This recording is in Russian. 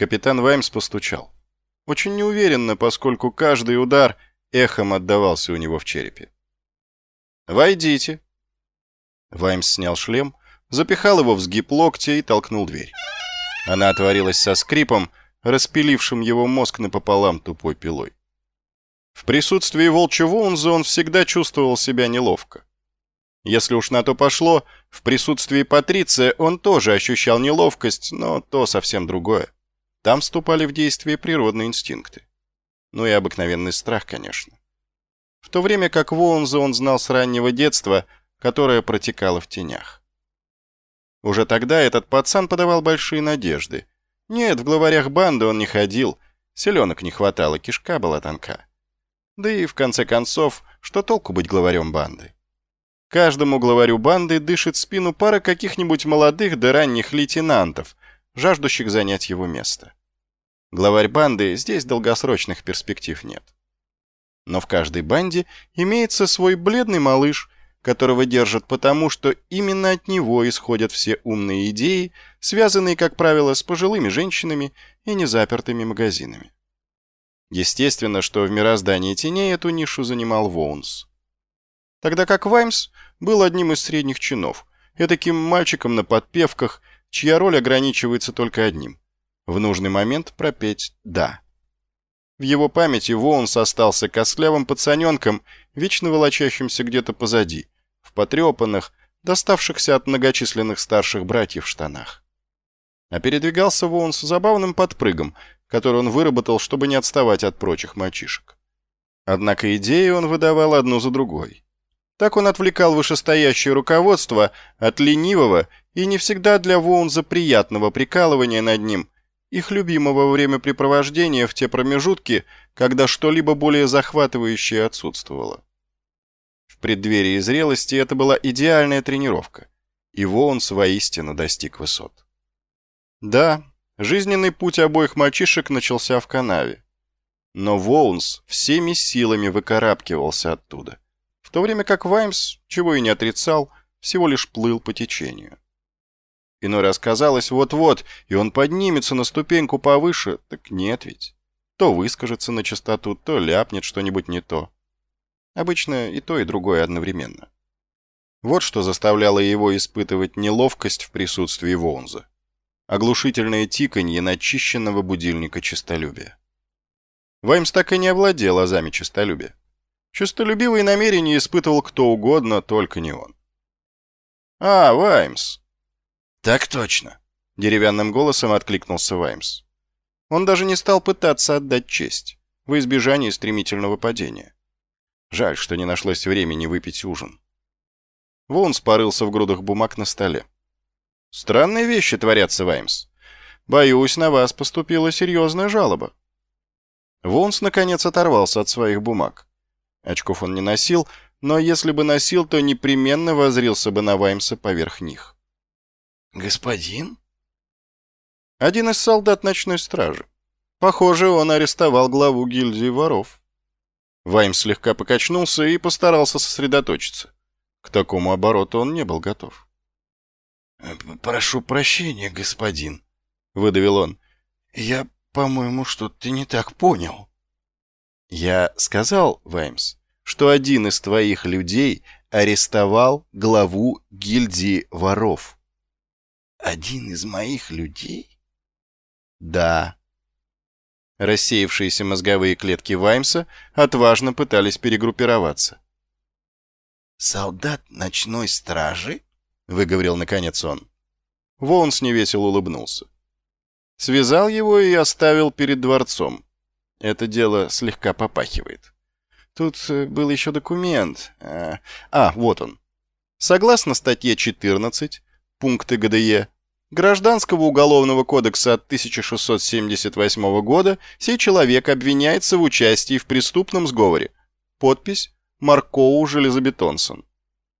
капитан Ваймс постучал. Очень неуверенно, поскольку каждый удар эхом отдавался у него в черепе. «Войдите!» Ваймс снял шлем, запихал его в сгиб локтя и толкнул дверь. Она отворилась со скрипом, распилившим его мозг напополам тупой пилой. В присутствии волчьего Унза он всегда чувствовал себя неловко. Если уж на то пошло, в присутствии Патриция он тоже ощущал неловкость, но то совсем другое. Там вступали в действие природные инстинкты. Ну и обыкновенный страх, конечно. В то время как Воунза он знал с раннего детства, которое протекало в тенях. Уже тогда этот пацан подавал большие надежды. Нет, в главарях банды он не ходил, селенок не хватало, кишка была тонка. Да и, в конце концов, что толку быть главарем банды? Каждому главарю банды дышит спину пара каких-нибудь молодых да ранних лейтенантов, жаждущих занять его место. Главарь банды здесь долгосрочных перспектив нет. Но в каждой банде имеется свой бледный малыш, которого держат потому, что именно от него исходят все умные идеи, связанные, как правило, с пожилыми женщинами и незапертыми магазинами. Естественно, что в мироздании теней эту нишу занимал Воунс тогда как Ваймс был одним из средних чинов, таким мальчиком на подпевках, чья роль ограничивается только одним – в нужный момент пропеть «да». В его памяти Воунс остался костлявым пацаненком, вечно волочащимся где-то позади, в потрепанных, доставшихся от многочисленных старших братьев штанах. А передвигался Воунс забавным подпрыгом, который он выработал, чтобы не отставать от прочих мальчишек. Однако идеи он выдавал одну за другой. Так он отвлекал вышестоящее руководство от ленивого и не всегда для Воунза приятного прикалывания над ним, их любимого времяпрепровождения в те промежутки, когда что-либо более захватывающее отсутствовало. В преддверии зрелости это была идеальная тренировка, и Воунс воистину достиг высот. Да, жизненный путь обоих мальчишек начался в канаве, но Воунс всеми силами выкарабкивался оттуда – то время как Ваймс, чего и не отрицал, всего лишь плыл по течению. Иной раз казалось, вот-вот, и он поднимется на ступеньку повыше, так нет ведь. То выскажется на чистоту, то ляпнет что-нибудь не то. Обычно и то, и другое одновременно. Вот что заставляло его испытывать неловкость в присутствии Воунза. Оглушительное тиканье начищенного будильника честолюбия. Ваймс так и не овладел азами честолюбия. Честолюбивые намерения испытывал кто угодно, только не он. «А, Ваймс!» «Так точно!» — деревянным голосом откликнулся Ваймс. Он даже не стал пытаться отдать честь, во избежание стремительного падения. Жаль, что не нашлось времени выпить ужин. Вон спорылся в грудах бумаг на столе. «Странные вещи творятся, Ваймс. Боюсь, на вас поступила серьезная жалоба». Вонс, наконец, оторвался от своих бумаг. Очков он не носил, но если бы носил, то непременно возрился бы на Ваймса поверх них. «Господин?» Один из солдат ночной стражи. Похоже, он арестовал главу гильдии воров. Ваймс слегка покачнулся и постарался сосредоточиться. К такому обороту он не был готов. «Прошу прощения, господин», — выдавил он. «Я, по-моему, что-то не так понял». Я сказал, Ваймс, что один из твоих людей арестовал главу гильдии воров. Один из моих людей? Да. Рассеявшиеся мозговые клетки Ваймса отважно пытались перегруппироваться. «Солдат ночной стражи?» — выговорил наконец он. Воунс невесело улыбнулся. Связал его и оставил перед дворцом. Это дело слегка попахивает. Тут э, был еще документ. А, а, вот он. Согласно статье 14, пункты ГДЕ, Гражданского уголовного кодекса от 1678 года, сей человек обвиняется в участии в преступном сговоре. Подпись Маркоу Железобетонсон.